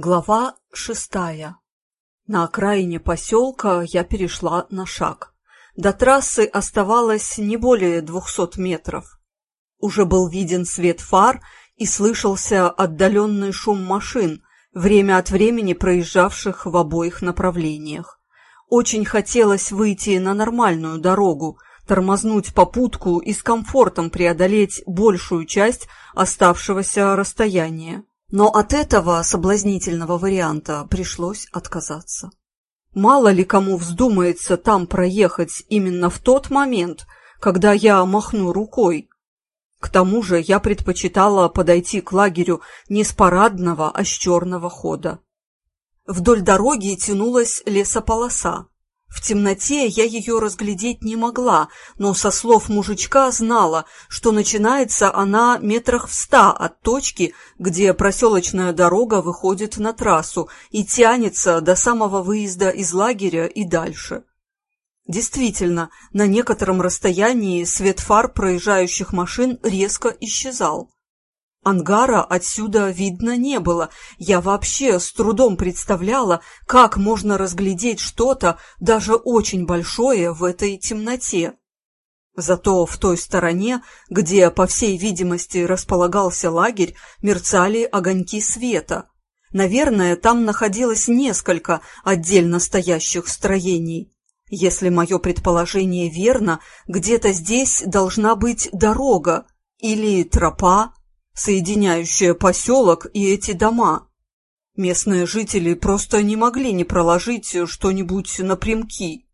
Глава шестая. На окраине поселка я перешла на шаг. До трассы оставалось не более двухсот метров. Уже был виден свет фар и слышался отдаленный шум машин, время от времени проезжавших в обоих направлениях. Очень хотелось выйти на нормальную дорогу, тормознуть попутку и с комфортом преодолеть большую часть оставшегося расстояния. Но от этого соблазнительного варианта пришлось отказаться. Мало ли кому вздумается там проехать именно в тот момент, когда я махну рукой. К тому же я предпочитала подойти к лагерю не с парадного, а с черного хода. Вдоль дороги тянулась лесополоса. В темноте я ее разглядеть не могла, но со слов мужичка знала, что начинается она метрах в ста от точки, где проселочная дорога выходит на трассу и тянется до самого выезда из лагеря и дальше. Действительно, на некотором расстоянии свет фар проезжающих машин резко исчезал. Ангара отсюда видно не было. Я вообще с трудом представляла, как можно разглядеть что-то, даже очень большое, в этой темноте. Зато в той стороне, где, по всей видимости, располагался лагерь, мерцали огоньки света. Наверное, там находилось несколько отдельно стоящих строений. Если мое предположение верно, где-то здесь должна быть дорога или тропа, соединяющая поселок и эти дома. Местные жители просто не могли не проложить что-нибудь напрямки.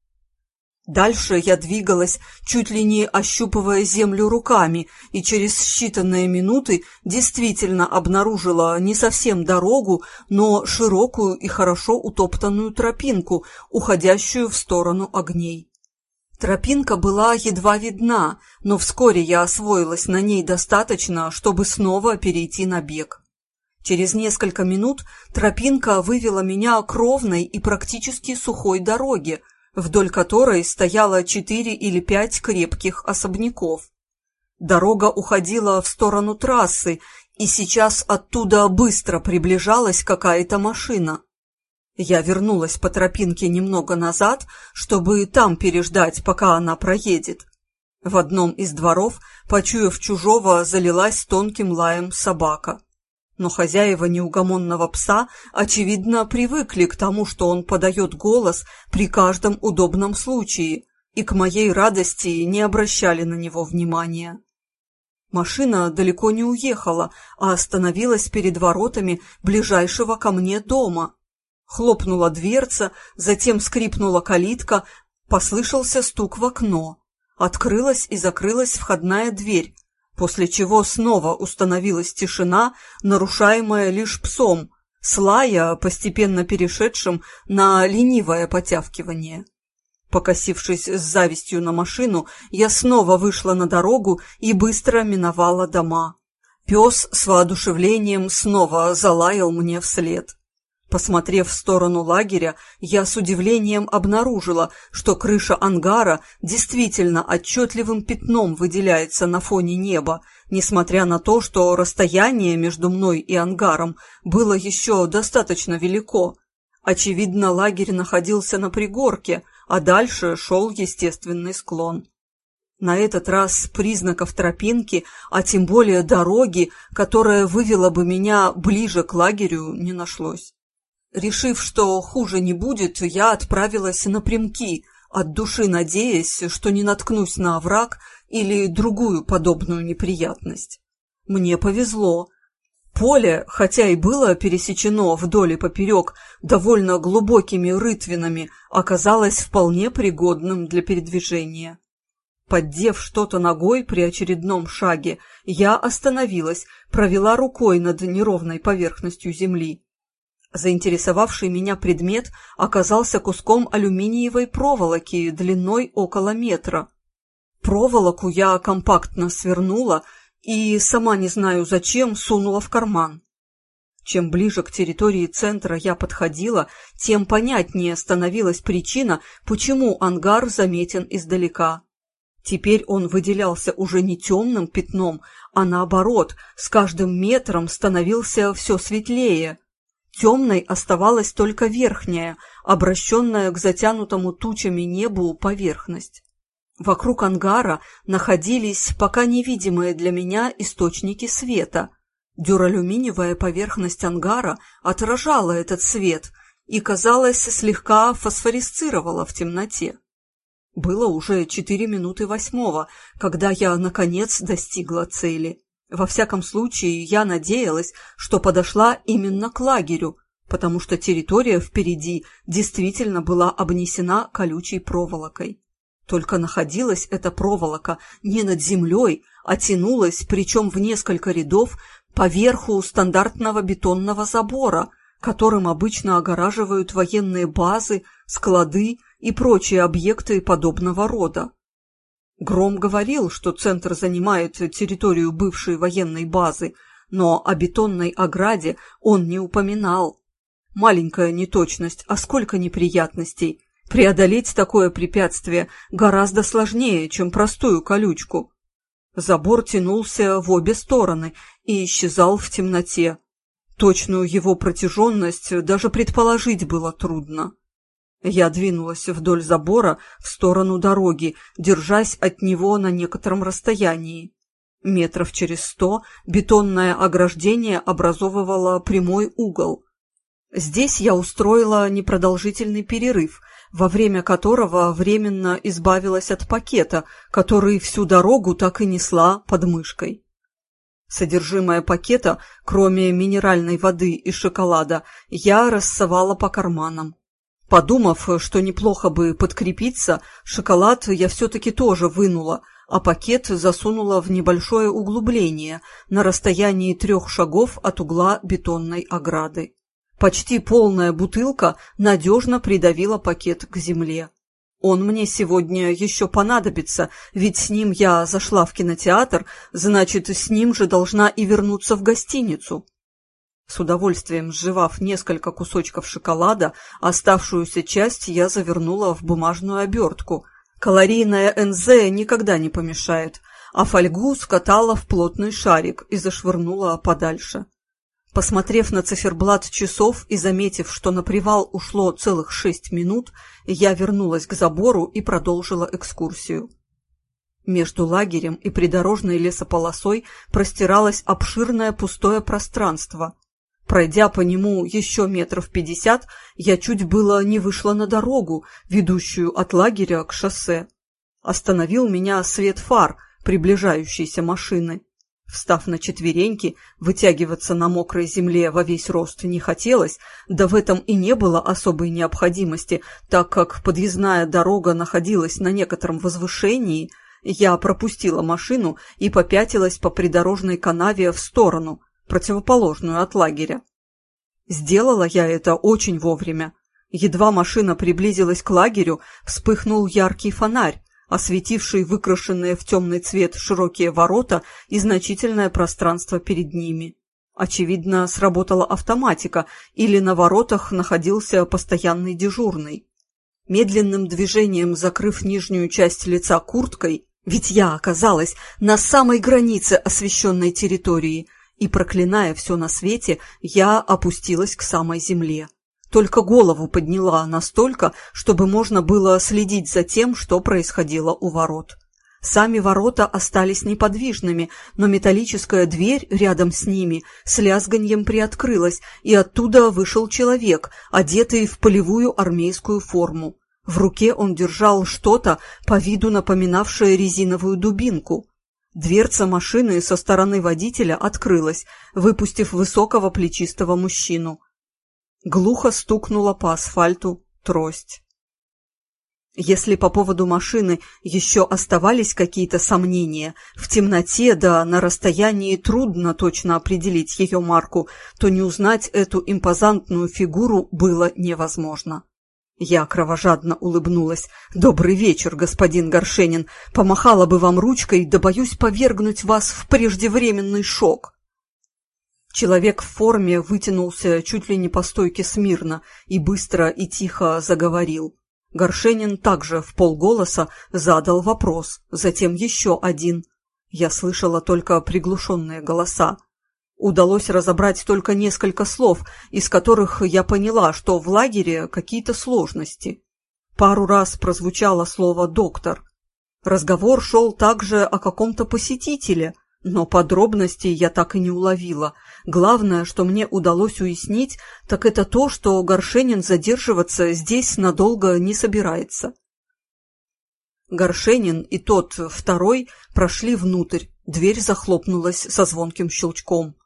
Дальше я двигалась, чуть ли не ощупывая землю руками, и через считанные минуты действительно обнаружила не совсем дорогу, но широкую и хорошо утоптанную тропинку, уходящую в сторону огней. Тропинка была едва видна, но вскоре я освоилась на ней достаточно, чтобы снова перейти на бег. Через несколько минут тропинка вывела меня к ровной и практически сухой дороге, вдоль которой стояло четыре или пять крепких особняков. Дорога уходила в сторону трассы, и сейчас оттуда быстро приближалась какая-то машина. Я вернулась по тропинке немного назад, чтобы там переждать, пока она проедет. В одном из дворов, почуяв чужого, залилась тонким лаем собака. Но хозяева неугомонного пса, очевидно, привыкли к тому, что он подает голос при каждом удобном случае, и к моей радости не обращали на него внимания. Машина далеко не уехала, а остановилась перед воротами ближайшего ко мне дома. Хлопнула дверца, затем скрипнула калитка, послышался стук в окно. Открылась и закрылась входная дверь, после чего снова установилась тишина, нарушаемая лишь псом, слая, постепенно перешедшим на ленивое потявкивание. Покосившись с завистью на машину, я снова вышла на дорогу и быстро миновала дома. Пес с воодушевлением снова залаял мне вслед. Посмотрев в сторону лагеря, я с удивлением обнаружила, что крыша ангара действительно отчетливым пятном выделяется на фоне неба, несмотря на то, что расстояние между мной и ангаром было еще достаточно велико. Очевидно, лагерь находился на пригорке, а дальше шел естественный склон. На этот раз признаков тропинки, а тем более дороги, которая вывела бы меня ближе к лагерю, не нашлось. Решив, что хуже не будет, я отправилась напрямки, от души надеясь, что не наткнусь на овраг или другую подобную неприятность. Мне повезло. Поле, хотя и было пересечено вдоль и поперек довольно глубокими рытвинами, оказалось вполне пригодным для передвижения. Поддев что-то ногой при очередном шаге, я остановилась, провела рукой над неровной поверхностью земли. Заинтересовавший меня предмет оказался куском алюминиевой проволоки длиной около метра. Проволоку я компактно свернула и, сама не знаю зачем, сунула в карман. Чем ближе к территории центра я подходила, тем понятнее становилась причина, почему ангар заметен издалека. Теперь он выделялся уже не темным пятном, а наоборот, с каждым метром становился все светлее – Темной оставалась только верхняя, обращенная к затянутому тучами небу поверхность. Вокруг ангара находились пока невидимые для меня источники света. Дюралюминиевая поверхность ангара отражала этот свет и, казалось, слегка фосфорисцировала в темноте. Было уже четыре минуты восьмого, когда я, наконец, достигла цели. Во всяком случае, я надеялась, что подошла именно к лагерю, потому что территория впереди действительно была обнесена колючей проволокой. Только находилась эта проволока не над землей, а тянулась, причем в несколько рядов, по верху стандартного бетонного забора, которым обычно огораживают военные базы, склады и прочие объекты подобного рода. Гром говорил, что центр занимает территорию бывшей военной базы, но о бетонной ограде он не упоминал. Маленькая неточность, а сколько неприятностей. Преодолеть такое препятствие гораздо сложнее, чем простую колючку. Забор тянулся в обе стороны и исчезал в темноте. Точную его протяженность даже предположить было трудно. Я двинулась вдоль забора в сторону дороги, держась от него на некотором расстоянии. Метров через сто бетонное ограждение образовывало прямой угол. Здесь я устроила непродолжительный перерыв, во время которого временно избавилась от пакета, который всю дорогу так и несла под мышкой. Содержимое пакета, кроме минеральной воды и шоколада, я рассовала по карманам. Подумав, что неплохо бы подкрепиться, шоколад я все-таки тоже вынула, а пакет засунула в небольшое углубление на расстоянии трех шагов от угла бетонной ограды. Почти полная бутылка надежно придавила пакет к земле. Он мне сегодня еще понадобится, ведь с ним я зашла в кинотеатр, значит, с ним же должна и вернуться в гостиницу. С удовольствием сживав несколько кусочков шоколада, оставшуюся часть я завернула в бумажную обертку. Калорийная НЗ никогда не помешает, а фольгу скатала в плотный шарик и зашвырнула подальше. Посмотрев на циферблат часов и заметив, что на привал ушло целых шесть минут, я вернулась к забору и продолжила экскурсию. Между лагерем и придорожной лесополосой простиралось обширное пустое пространство. Пройдя по нему еще метров пятьдесят, я чуть было не вышла на дорогу, ведущую от лагеря к шоссе. Остановил меня свет фар приближающейся машины. Встав на четвереньки, вытягиваться на мокрой земле во весь рост не хотелось, да в этом и не было особой необходимости, так как подъездная дорога находилась на некотором возвышении, я пропустила машину и попятилась по придорожной канаве в сторону, противоположную от лагеря. Сделала я это очень вовремя. Едва машина приблизилась к лагерю, вспыхнул яркий фонарь, осветивший выкрашенные в темный цвет широкие ворота и значительное пространство перед ними. Очевидно, сработала автоматика, или на воротах находился постоянный дежурный. Медленным движением закрыв нижнюю часть лица курткой, ведь я оказалась на самой границе освещенной территории, и, проклиная все на свете, я опустилась к самой земле только голову подняла настолько, чтобы можно было следить за тем, что происходило у ворот. Сами ворота остались неподвижными, но металлическая дверь рядом с ними с лязганьем приоткрылась, и оттуда вышел человек, одетый в полевую армейскую форму. В руке он держал что-то, по виду напоминавшее резиновую дубинку. Дверца машины со стороны водителя открылась, выпустив высокого плечистого мужчину. Глухо стукнула по асфальту трость. Если по поводу машины еще оставались какие-то сомнения, в темноте да на расстоянии трудно точно определить ее марку, то не узнать эту импозантную фигуру было невозможно. Я кровожадно улыбнулась. «Добрый вечер, господин Горшенин. Помахала бы вам ручкой, да боюсь повергнуть вас в преждевременный шок». Человек в форме вытянулся чуть ли не по стойке смирно и быстро и тихо заговорил. Горшенин также в полголоса задал вопрос, затем еще один. Я слышала только приглушенные голоса. Удалось разобрать только несколько слов, из которых я поняла, что в лагере какие-то сложности. Пару раз прозвучало слово «доктор». Разговор шел также о каком-то посетителе, но подробностей я так и не уловила. Главное, что мне удалось уяснить, так это то, что Горшенин задерживаться здесь надолго не собирается. Горшенин и тот второй прошли внутрь, дверь захлопнулась со звонким щелчком.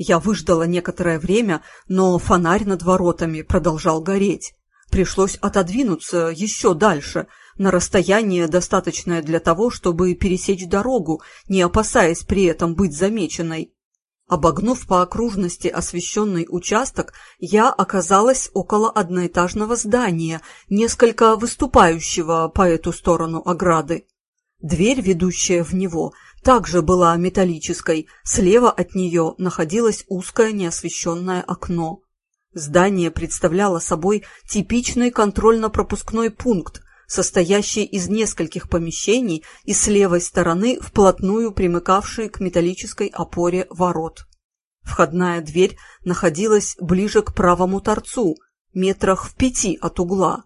Я выждала некоторое время, но фонарь над воротами продолжал гореть. Пришлось отодвинуться еще дальше, на расстояние, достаточное для того, чтобы пересечь дорогу, не опасаясь при этом быть замеченной. Обогнув по окружности освещенный участок, я оказалась около одноэтажного здания, несколько выступающего по эту сторону ограды. Дверь, ведущая в него, также была металлической, слева от нее находилось узкое неосвещенное окно. Здание представляло собой типичный контрольно-пропускной пункт, состоящий из нескольких помещений и с левой стороны вплотную примыкавшие к металлической опоре ворот. Входная дверь находилась ближе к правому торцу, метрах в пяти от угла.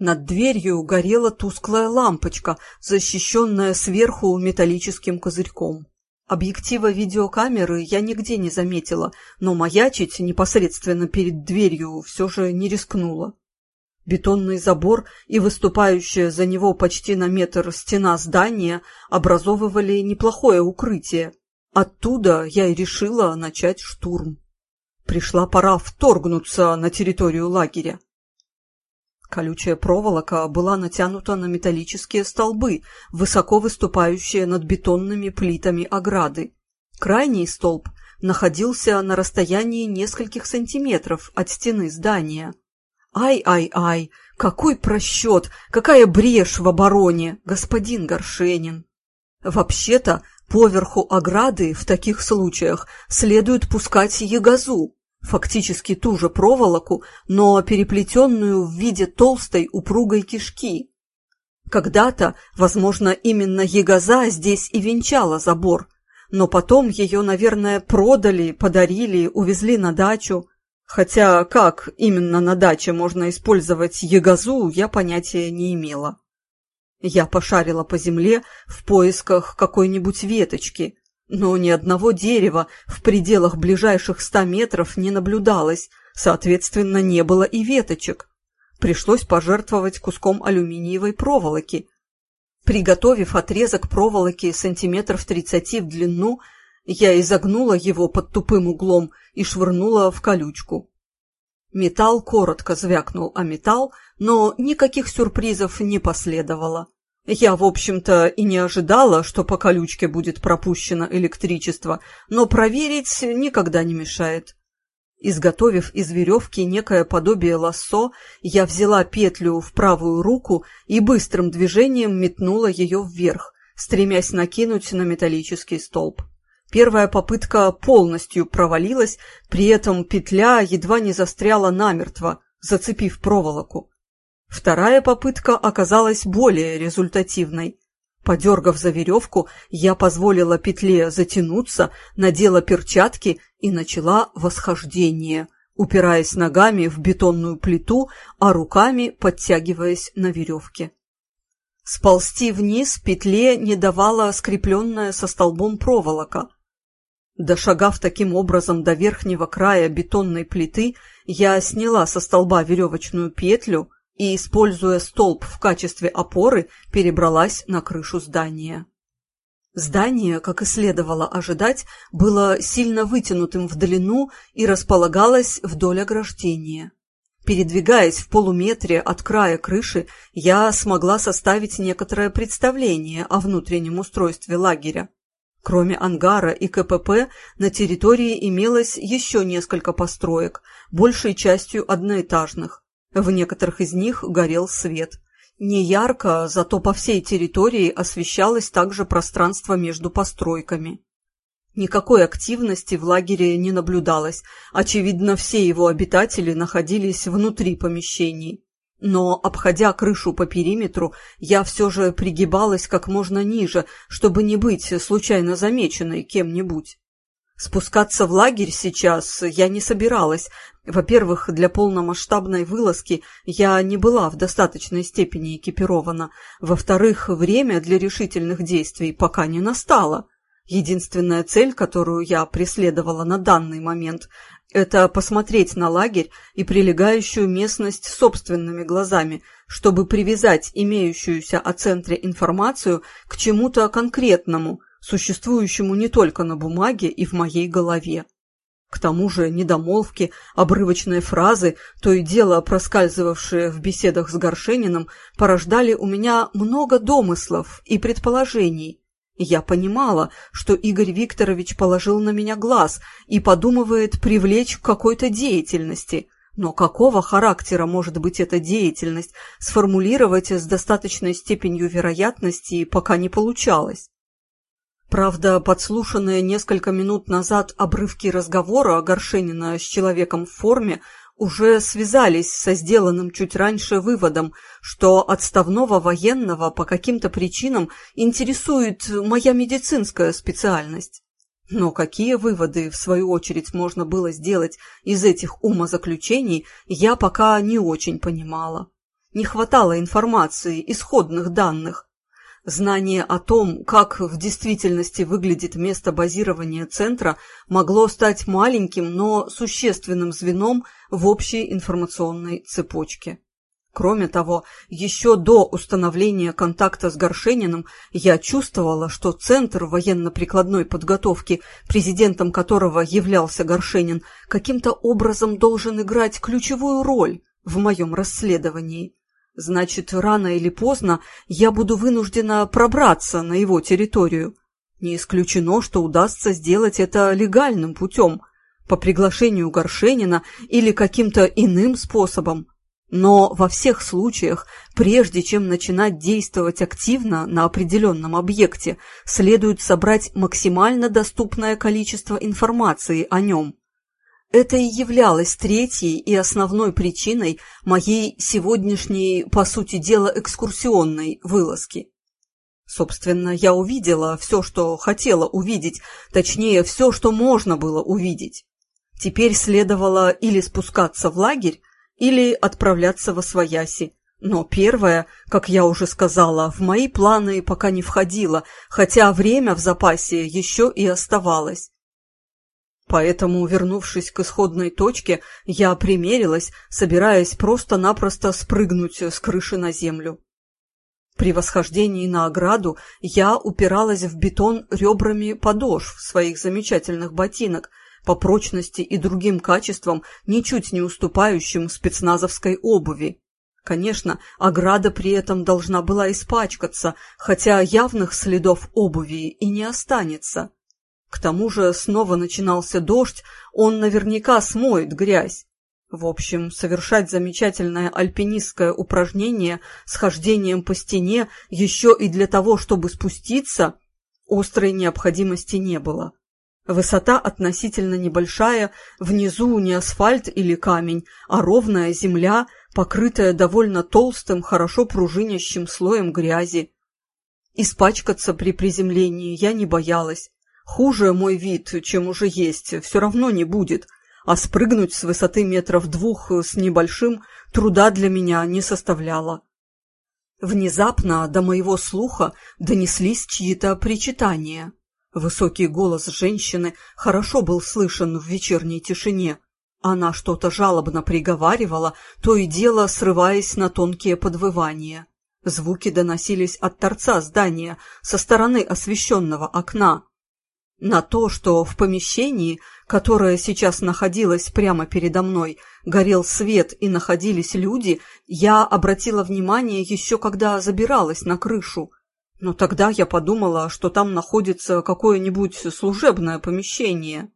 Над дверью горела тусклая лампочка, защищенная сверху металлическим козырьком. Объектива видеокамеры я нигде не заметила, но маячить непосредственно перед дверью все же не рискнула. Бетонный забор и выступающая за него почти на метр стена здания образовывали неплохое укрытие. Оттуда я и решила начать штурм. Пришла пора вторгнуться на территорию лагеря. Колючая проволока была натянута на металлические столбы, высоко выступающие над бетонными плитами ограды. Крайний столб находился на расстоянии нескольких сантиметров от стены здания. Ай-ай-ай, какой просчет, какая брешь в обороне, господин Горшенин! Вообще-то, поверху ограды в таких случаях следует пускать ягозу, фактически ту же проволоку, но переплетенную в виде толстой упругой кишки. Когда-то, возможно, именно ягоза здесь и венчала забор, но потом ее, наверное, продали, подарили, увезли на дачу, Хотя как именно на даче можно использовать ягозу, я понятия не имела. Я пошарила по земле в поисках какой-нибудь веточки, но ни одного дерева в пределах ближайших ста метров не наблюдалось, соответственно, не было и веточек. Пришлось пожертвовать куском алюминиевой проволоки. Приготовив отрезок проволоки сантиметров тридцати в длину, я изогнула его под тупым углом и швырнула в колючку. Металл коротко звякнул о металл, но никаких сюрпризов не последовало. Я, в общем-то, и не ожидала, что по колючке будет пропущено электричество, но проверить никогда не мешает. Изготовив из веревки некое подобие лассо, я взяла петлю в правую руку и быстрым движением метнула ее вверх, стремясь накинуть на металлический столб. Первая попытка полностью провалилась, при этом петля едва не застряла намертво, зацепив проволоку. Вторая попытка оказалась более результативной. Подергав за веревку, я позволила петле затянуться, надела перчатки и начала восхождение, упираясь ногами в бетонную плиту, а руками подтягиваясь на веревке. Сползти вниз петле не давала скрепленная со столбом проволока — Дошагав таким образом до верхнего края бетонной плиты, я сняла со столба веревочную петлю и, используя столб в качестве опоры, перебралась на крышу здания. Здание, как и следовало ожидать, было сильно вытянутым в длину и располагалось вдоль ограждения. Передвигаясь в полуметре от края крыши, я смогла составить некоторое представление о внутреннем устройстве лагеря. Кроме ангара и КПП, на территории имелось еще несколько построек, большей частью одноэтажных. В некоторых из них горел свет. Не ярко, зато по всей территории освещалось также пространство между постройками. Никакой активности в лагере не наблюдалось. Очевидно, все его обитатели находились внутри помещений. Но, обходя крышу по периметру, я все же пригибалась как можно ниже, чтобы не быть случайно замеченной кем-нибудь. Спускаться в лагерь сейчас я не собиралась. Во-первых, для полномасштабной вылазки я не была в достаточной степени экипирована. Во-вторых, время для решительных действий пока не настало. Единственная цель, которую я преследовала на данный момент, это посмотреть на лагерь и прилегающую местность собственными глазами, чтобы привязать имеющуюся о центре информацию к чему-то конкретному – существующему не только на бумаге и в моей голове. К тому же недомолвки, обрывочные фразы, то и дело проскальзывавшие в беседах с Горшениным, порождали у меня много домыслов и предположений. Я понимала, что Игорь Викторович положил на меня глаз и подумывает привлечь к какой-то деятельности. Но какого характера может быть эта деятельность, сформулировать с достаточной степенью вероятности пока не получалось. Правда, подслушанные несколько минут назад обрывки разговора Горшенина с человеком в форме уже связались со сделанным чуть раньше выводом, что отставного военного по каким-то причинам интересует моя медицинская специальность. Но какие выводы, в свою очередь, можно было сделать из этих умозаключений, я пока не очень понимала. Не хватало информации, исходных данных, Знание о том, как в действительности выглядит место базирования центра, могло стать маленьким, но существенным звеном в общей информационной цепочке. Кроме того, еще до установления контакта с Горшениным я чувствовала, что Центр военно-прикладной подготовки, президентом которого являлся Горшенин, каким-то образом должен играть ключевую роль в моем расследовании. Значит, рано или поздно я буду вынуждена пробраться на его территорию. Не исключено, что удастся сделать это легальным путем, по приглашению Горшенина или каким-то иным способом. Но во всех случаях, прежде чем начинать действовать активно на определенном объекте, следует собрать максимально доступное количество информации о нем. Это и являлось третьей и основной причиной моей сегодняшней, по сути дела, экскурсионной вылазки. Собственно, я увидела все, что хотела увидеть, точнее, все, что можно было увидеть. Теперь следовало или спускаться в лагерь, или отправляться во свояси. Но первое, как я уже сказала, в мои планы пока не входило, хотя время в запасе еще и оставалось. Поэтому, вернувшись к исходной точке, я примерилась, собираясь просто-напросто спрыгнуть с крыши на землю. При восхождении на ограду я упиралась в бетон ребрами подошв своих замечательных ботинок, по прочности и другим качествам, ничуть не уступающим спецназовской обуви. Конечно, ограда при этом должна была испачкаться, хотя явных следов обуви и не останется. К тому же снова начинался дождь, он наверняка смоет грязь. В общем, совершать замечательное альпинистское упражнение с хождением по стене еще и для того, чтобы спуститься, острой необходимости не было. Высота относительно небольшая, внизу не асфальт или камень, а ровная земля, покрытая довольно толстым, хорошо пружинящим слоем грязи. Испачкаться при приземлении я не боялась. Хуже мой вид, чем уже есть, все равно не будет, а спрыгнуть с высоты метров двух с небольшим труда для меня не составляло. Внезапно до моего слуха донеслись чьи-то причитания. Высокий голос женщины хорошо был слышен в вечерней тишине. Она что-то жалобно приговаривала, то и дело срываясь на тонкие подвывания. Звуки доносились от торца здания, со стороны освещенного окна. На то, что в помещении, которое сейчас находилось прямо передо мной, горел свет и находились люди, я обратила внимание еще когда забиралась на крышу. Но тогда я подумала, что там находится какое-нибудь служебное помещение,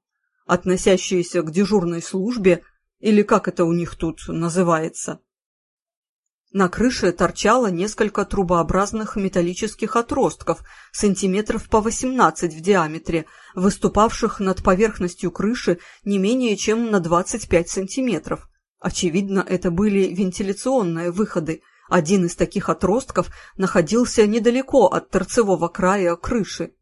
относящееся к дежурной службе, или как это у них тут называется. На крыше торчало несколько трубообразных металлических отростков, сантиметров по 18 в диаметре, выступавших над поверхностью крыши не менее чем на 25 сантиметров. Очевидно, это были вентиляционные выходы. Один из таких отростков находился недалеко от торцевого края крыши.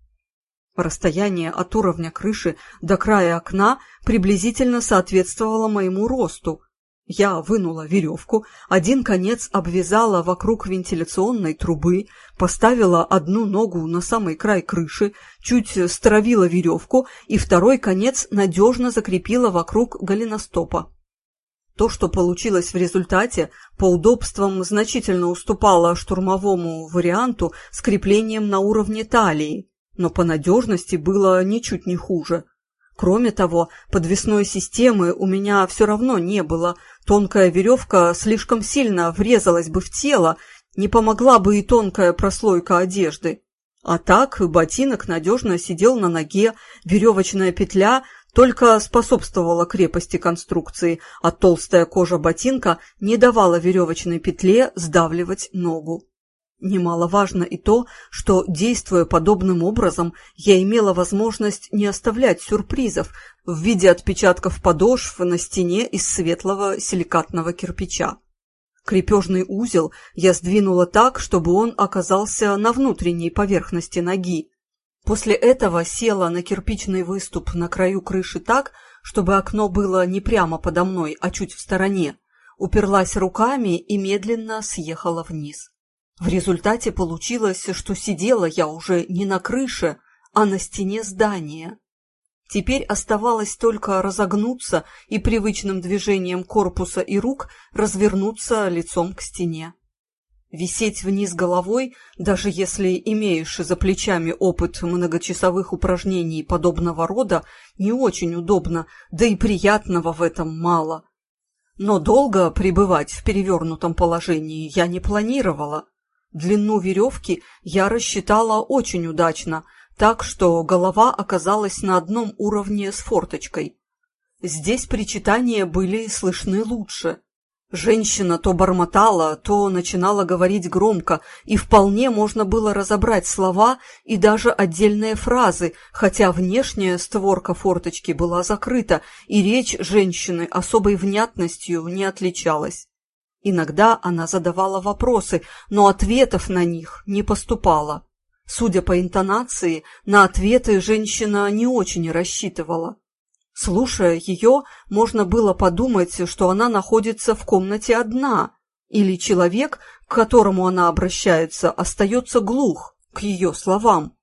Расстояние от уровня крыши до края окна приблизительно соответствовало моему росту. Я вынула веревку, один конец обвязала вокруг вентиляционной трубы, поставила одну ногу на самый край крыши, чуть стравила веревку и второй конец надежно закрепила вокруг голеностопа. То, что получилось в результате, по удобствам значительно уступало штурмовому варианту с креплением на уровне талии, но по надежности было ничуть не хуже. Кроме того, подвесной системы у меня все равно не было, тонкая веревка слишком сильно врезалась бы в тело, не помогла бы и тонкая прослойка одежды. А так ботинок надежно сидел на ноге, веревочная петля только способствовала крепости конструкции, а толстая кожа ботинка не давала веревочной петле сдавливать ногу. Немаловажно и то, что, действуя подобным образом, я имела возможность не оставлять сюрпризов в виде отпечатков подошв на стене из светлого силикатного кирпича. Крепежный узел я сдвинула так, чтобы он оказался на внутренней поверхности ноги. После этого села на кирпичный выступ на краю крыши так, чтобы окно было не прямо подо мной, а чуть в стороне, уперлась руками и медленно съехала вниз. В результате получилось, что сидела я уже не на крыше, а на стене здания. Теперь оставалось только разогнуться и привычным движением корпуса и рук развернуться лицом к стене. Висеть вниз головой, даже если имеешь за плечами опыт многочасовых упражнений подобного рода, не очень удобно, да и приятного в этом мало. Но долго пребывать в перевернутом положении я не планировала. Длину веревки я рассчитала очень удачно, так что голова оказалась на одном уровне с форточкой. Здесь причитания были слышны лучше. Женщина то бормотала, то начинала говорить громко, и вполне можно было разобрать слова и даже отдельные фразы, хотя внешняя створка форточки была закрыта, и речь женщины особой внятностью не отличалась. Иногда она задавала вопросы, но ответов на них не поступало. Судя по интонации, на ответы женщина не очень рассчитывала. Слушая ее, можно было подумать, что она находится в комнате одна, или человек, к которому она обращается, остается глух к ее словам.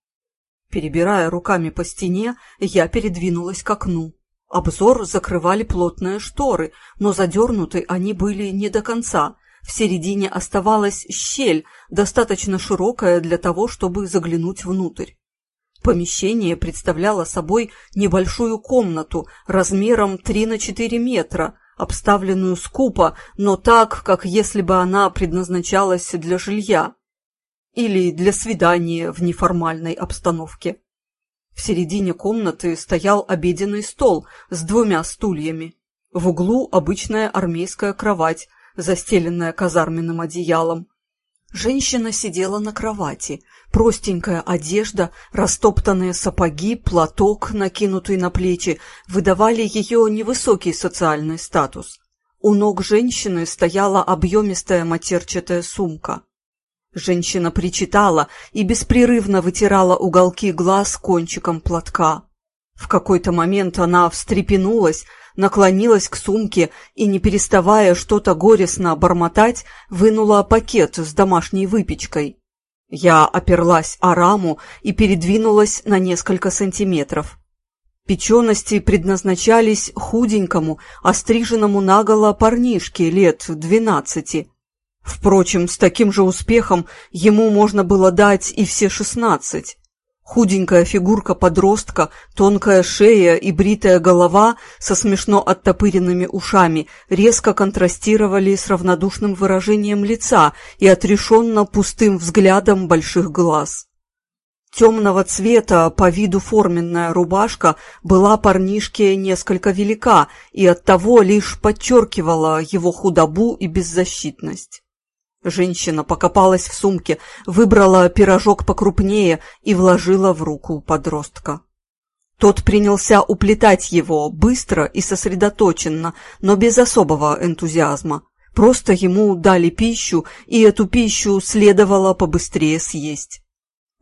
Перебирая руками по стене, я передвинулась к окну. Обзор закрывали плотные шторы, но задернуты они были не до конца. В середине оставалась щель, достаточно широкая для того, чтобы заглянуть внутрь. Помещение представляло собой небольшую комнату размером 3 на 4 метра, обставленную скупо, но так, как если бы она предназначалась для жилья или для свидания в неформальной обстановке. В середине комнаты стоял обеденный стол с двумя стульями. В углу обычная армейская кровать, застеленная казарменным одеялом. Женщина сидела на кровати. Простенькая одежда, растоптанные сапоги, платок, накинутый на плечи, выдавали ее невысокий социальный статус. У ног женщины стояла объемистая матерчатая сумка. Женщина причитала и беспрерывно вытирала уголки глаз кончиком платка. В какой-то момент она встрепенулась, наклонилась к сумке и, не переставая что-то горестно бормотать, вынула пакет с домашней выпечкой. Я оперлась о раму и передвинулась на несколько сантиметров. Печености предназначались худенькому, остриженному наголо парнишке лет двенадцати. Впрочем, с таким же успехом ему можно было дать и все шестнадцать. Худенькая фигурка подростка, тонкая шея и бритая голова со смешно оттопыренными ушами резко контрастировали с равнодушным выражением лица и отрешенно пустым взглядом больших глаз. Темного цвета, по виду форменная рубашка, была парнишке несколько велика и оттого лишь подчеркивала его худобу и беззащитность. Женщина покопалась в сумке, выбрала пирожок покрупнее и вложила в руку подростка. Тот принялся уплетать его быстро и сосредоточенно, но без особого энтузиазма. Просто ему дали пищу, и эту пищу следовало побыстрее съесть.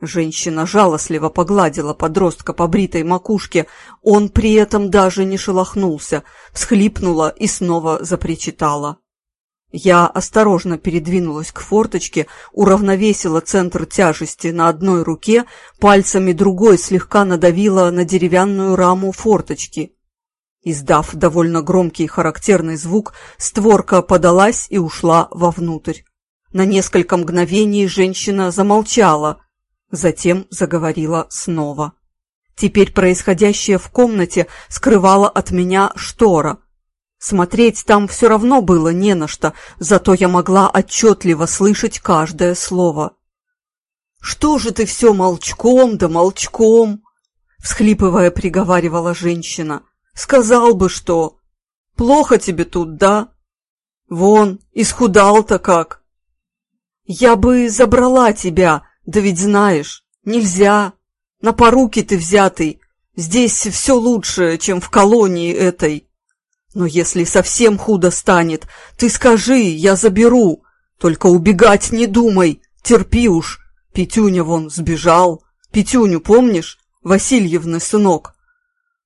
Женщина жалостливо погладила подростка по бритой макушке, он при этом даже не шелохнулся, всхлипнула и снова запричитала. Я осторожно передвинулась к форточке, уравновесила центр тяжести на одной руке, пальцами другой слегка надавила на деревянную раму форточки. Издав довольно громкий характерный звук, створка подалась и ушла вовнутрь. На несколько мгновений женщина замолчала, затем заговорила снова. Теперь происходящее в комнате скрывало от меня штора. Смотреть там все равно было не на что, зато я могла отчетливо слышать каждое слово. «Что же ты все молчком да молчком?» — всхлипывая, приговаривала женщина. «Сказал бы, что... Плохо тебе тут, да? Вон, исхудал-то как!» «Я бы забрала тебя, да ведь знаешь, нельзя. На поруки ты взятый. Здесь все лучше, чем в колонии этой. Но если совсем худо станет, ты скажи, я заберу. Только убегать не думай, терпи уж. Петюня вон сбежал. Петюню помнишь? Васильевны сынок.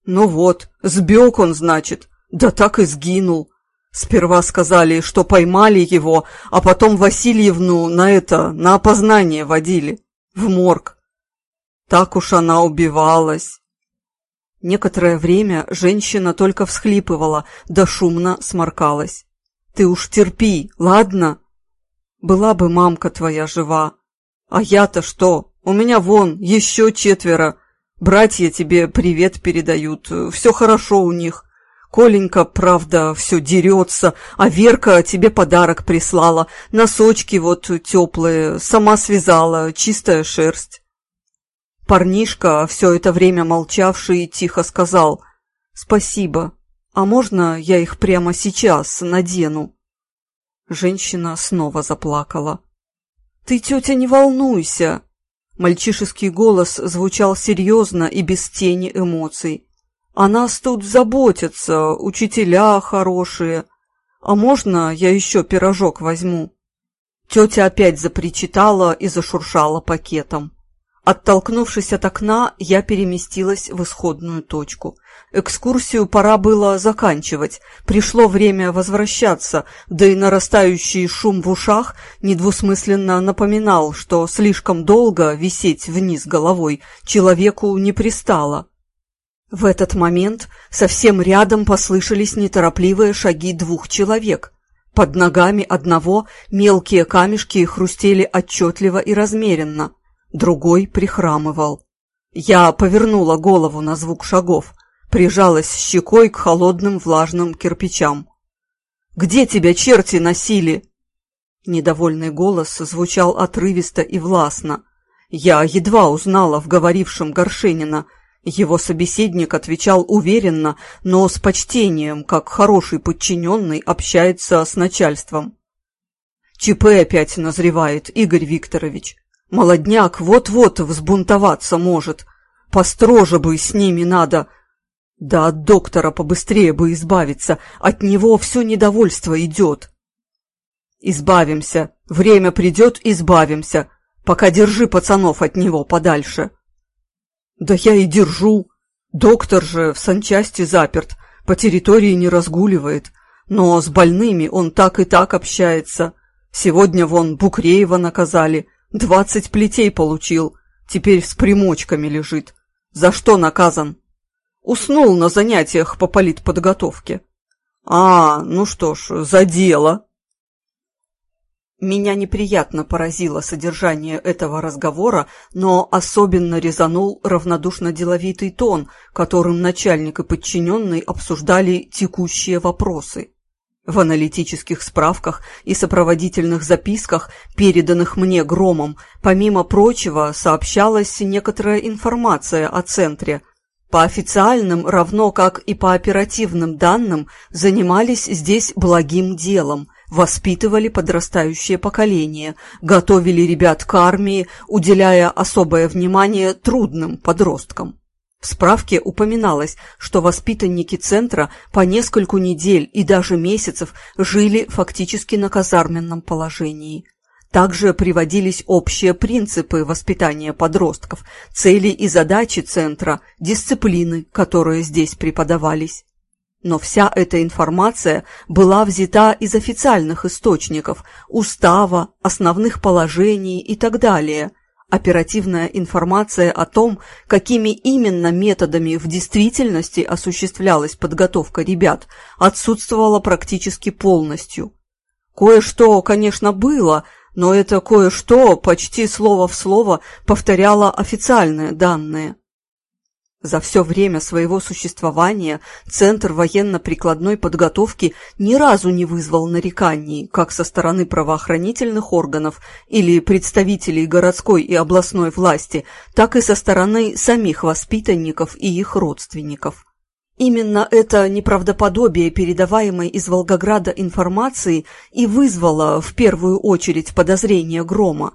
Ну вот, сбег он, значит, да так и сгинул. Сперва сказали, что поймали его, а потом Васильевну на это, на опознание водили. В морг. Так уж она убивалась. Некоторое время женщина только всхлипывала, да шумно сморкалась. «Ты уж терпи, ладно? Была бы мамка твоя жива. А я-то что? У меня вон еще четверо. Братья тебе привет передают. Все хорошо у них. Коленька, правда, все дерется, а Верка тебе подарок прислала. Носочки вот теплые, сама связала, чистая шерсть. Парнишка, все это время молчавший, тихо сказал «Спасибо, а можно я их прямо сейчас надену?» Женщина снова заплакала. «Ты, тетя, не волнуйся!» Мальчишеский голос звучал серьезно и без тени эмоций. О нас тут заботятся, учителя хорошие. А можно я еще пирожок возьму?» Тетя опять запричитала и зашуршала пакетом. Оттолкнувшись от окна, я переместилась в исходную точку. Экскурсию пора было заканчивать, пришло время возвращаться, да и нарастающий шум в ушах недвусмысленно напоминал, что слишком долго висеть вниз головой человеку не пристало. В этот момент совсем рядом послышались неторопливые шаги двух человек. Под ногами одного мелкие камешки хрустели отчетливо и размеренно, другой прихрамывал. Я повернула голову на звук шагов, прижалась щекой к холодным влажным кирпичам. «Где тебя черти носили?» Недовольный голос звучал отрывисто и властно. Я едва узнала в говорившем Горшенина – его собеседник отвечал уверенно, но с почтением, как хороший подчиненный общается с начальством. ЧП опять назревает, Игорь Викторович. Молодняк вот-вот взбунтоваться может. Построже бы с ними надо. Да от доктора побыстрее бы избавиться, от него все недовольство идет. Избавимся, время придет, избавимся. Пока держи пацанов от него подальше. Да я и держу. Доктор же в санчасти заперт, по территории не разгуливает. Но с больными он так и так общается. Сегодня вон Букреева наказали, двадцать плетей получил, теперь с примочками лежит. За что наказан? Уснул на занятиях по политподготовке. А, ну что ж, за дело. Меня неприятно поразило содержание этого разговора, но особенно резанул равнодушно-деловитый тон, которым начальник и подчиненный обсуждали текущие вопросы. В аналитических справках и сопроводительных записках, переданных мне громом, помимо прочего, сообщалась некоторая информация о центре. По официальным, равно как и по оперативным данным, занимались здесь благим делом – воспитывали подрастающее поколение, готовили ребят к армии, уделяя особое внимание трудным подросткам. В справке упоминалось, что воспитанники центра по нескольку недель и даже месяцев жили фактически на казарменном положении. Также приводились общие принципы воспитания подростков, цели и задачи центра, дисциплины, которые здесь преподавались. Но вся эта информация была взята из официальных источников, устава, основных положений и так далее. Оперативная информация о том, какими именно методами в действительности осуществлялась подготовка ребят, отсутствовала практически полностью. Кое-что, конечно, было, но это кое-что почти слово в слово повторяло официальные данные. За все время своего существования Центр военно-прикладной подготовки ни разу не вызвал нареканий как со стороны правоохранительных органов или представителей городской и областной власти, так и со стороны самих воспитанников и их родственников. Именно это неправдоподобие передаваемой из Волгограда информации и вызвало в первую очередь подозрение Грома.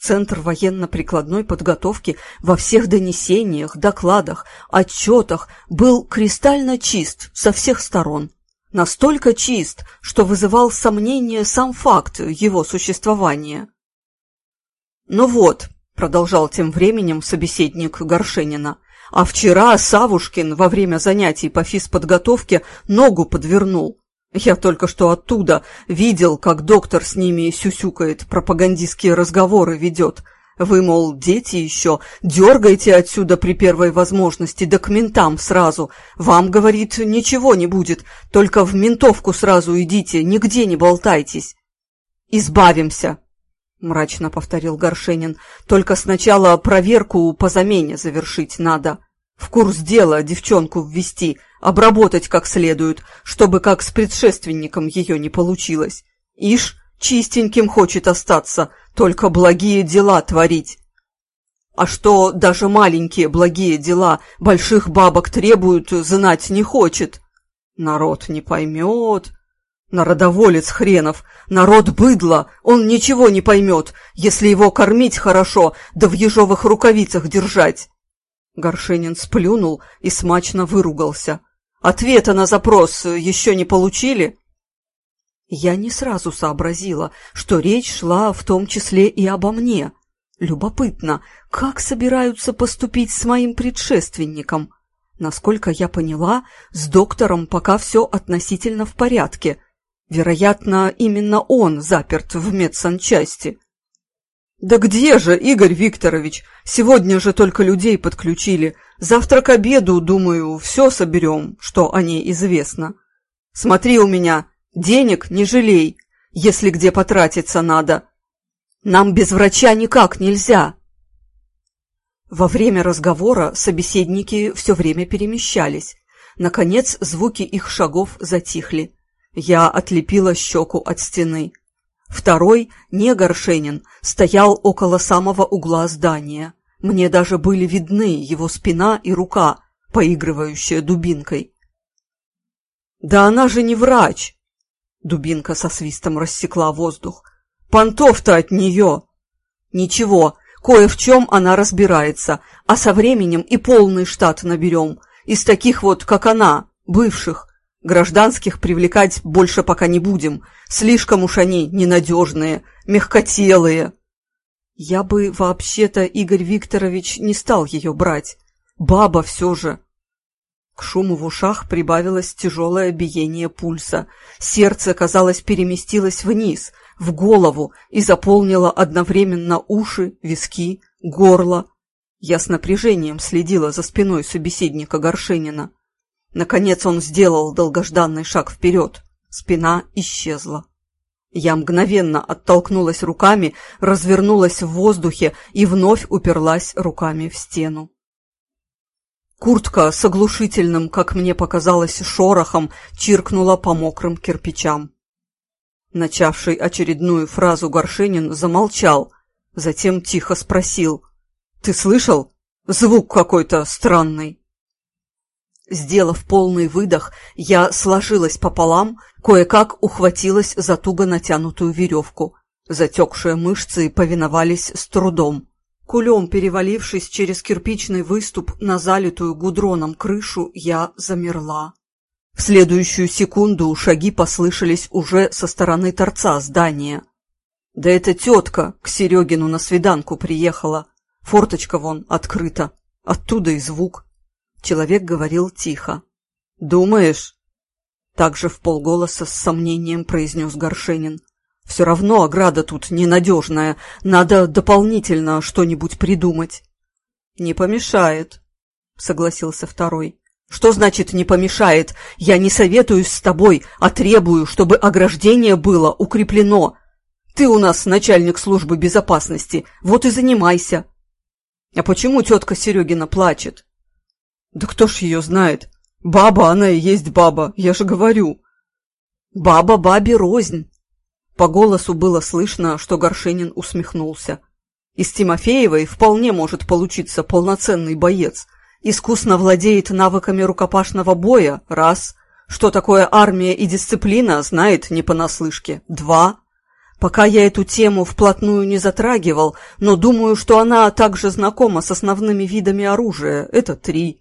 Центр военно-прикладной подготовки во всех донесениях, докладах, отчетах был кристально чист со всех сторон. Настолько чист, что вызывал сомнение сам факт его существования. «Ну вот», — продолжал тем временем собеседник Горшенина, «а вчера Савушкин во время занятий по физподготовке ногу подвернул. Я только что оттуда видел, как доктор с ними сюсюкает, пропагандистские разговоры ведет. Вы, мол, дети еще, дергайте отсюда при первой возможности, да к ментам сразу. Вам, говорит, ничего не будет, только в ментовку сразу идите, нигде не болтайтесь. Избавимся, мрачно повторил Горшенин, только сначала проверку по замене завершить надо. В курс дела девчонку ввести, обработать как следует, чтобы как с предшественником ее не получилось. Ишь, чистеньким хочет остаться, только благие дела творить. А что даже маленькие благие дела больших бабок требуют, знать не хочет. Народ не поймет. Народоволец хренов, народ быдло, он ничего не поймет, если его кормить хорошо, да в ежовых рукавицах держать. Горшенин сплюнул и смачно выругался. Ответа на запрос еще не получили?» Я не сразу сообразила, что речь шла в том числе и обо мне. Любопытно, как собираются поступить с моим предшественником? Насколько я поняла, с доктором пока все относительно в порядке. Вероятно, именно он заперт в медсанчасти. «Да где же, Игорь Викторович? Сегодня же только людей подключили. Завтра к обеду, думаю, все соберем, что о ней известно. Смотри у меня, денег не жалей, если где потратиться надо. Нам без врача никак нельзя». Во время разговора собеседники все время перемещались. Наконец звуки их шагов затихли. Я отлепила щеку от стены. Второй, не Горшенин, стоял около самого угла здания. Мне даже были видны его спина и рука, поигрывающая дубинкой. «Да она же не врач!» Дубинка со свистом рассекла воздух. «Понтов-то от нее!» «Ничего, кое в чем она разбирается, а со временем и полный штат наберем, из таких вот, как она, бывших. Гражданских привлекать больше пока не будем. Слишком уж они ненадежные, мягкотелые. Я бы вообще-то, Игорь Викторович, не стал ее брать. Баба все же. К шуму в ушах прибавилось тяжелое биение пульса. Сердце, казалось, переместилось вниз, в голову, и заполнило одновременно уши, виски, горло. Я с напряжением следила за спиной собеседника Горшенина. Наконец он сделал долгожданный шаг вперед. Спина исчезла. Я мгновенно оттолкнулась руками, развернулась в воздухе и вновь уперлась руками в стену. Куртка с оглушительным, как мне показалось, шорохом чиркнула по мокрым кирпичам. Начавший очередную фразу Горшенин замолчал, затем тихо спросил. «Ты слышал? Звук какой-то странный». Сделав полный выдох, я сложилась пополам, кое-как ухватилась за туго натянутую веревку. Затекшие мышцы повиновались с трудом. Кулем перевалившись через кирпичный выступ на залитую гудроном крышу, я замерла. В следующую секунду шаги послышались уже со стороны торца здания. Да эта тетка к Серегину на свиданку приехала. Форточка вон открыта. Оттуда и звук. Человек говорил тихо. «Думаешь?» Также в полголоса с сомнением произнес Горшенин. «Все равно ограда тут ненадежная. Надо дополнительно что-нибудь придумать». «Не помешает», — согласился второй. «Что значит «не помешает»? Я не советуюсь с тобой, а требую, чтобы ограждение было укреплено. Ты у нас начальник службы безопасности, вот и занимайся. А почему тетка Серегина плачет? Да кто ж ее знает? Баба она и есть баба, я же говорю. Баба бабе рознь. По голосу было слышно, что Горшенин усмехнулся. Из Тимофеевой вполне может получиться полноценный боец. Искусно владеет навыками рукопашного боя, раз. Что такое армия и дисциплина, знает не понаслышке, два. Пока я эту тему вплотную не затрагивал, но думаю, что она также знакома с основными видами оружия. Это три.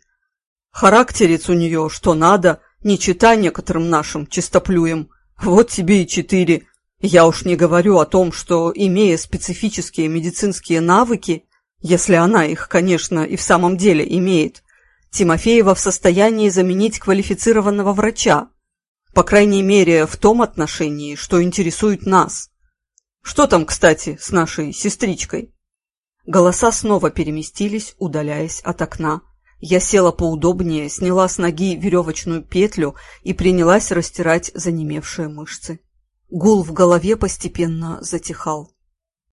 Характерец у нее, что надо, не чита некоторым нашим чистоплюем. Вот тебе и четыре. Я уж не говорю о том, что, имея специфические медицинские навыки, если она их, конечно, и в самом деле имеет, Тимофеева в состоянии заменить квалифицированного врача, по крайней мере, в том отношении, что интересует нас. Что там, кстати, с нашей сестричкой?» Голоса снова переместились, удаляясь от окна. Я села поудобнее, сняла с ноги веревочную петлю и принялась растирать занемевшие мышцы. Гул в голове постепенно затихал.